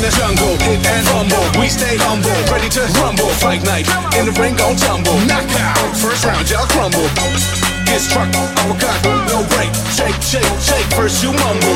In the jungle, hit and fumble. We stay humble, ready to rumble. Fight night in the ring, gon' tumble. Knockout, first round, y'all crumble. Get struck, uppercut, no break. Shake, shake, shake. First you mumble,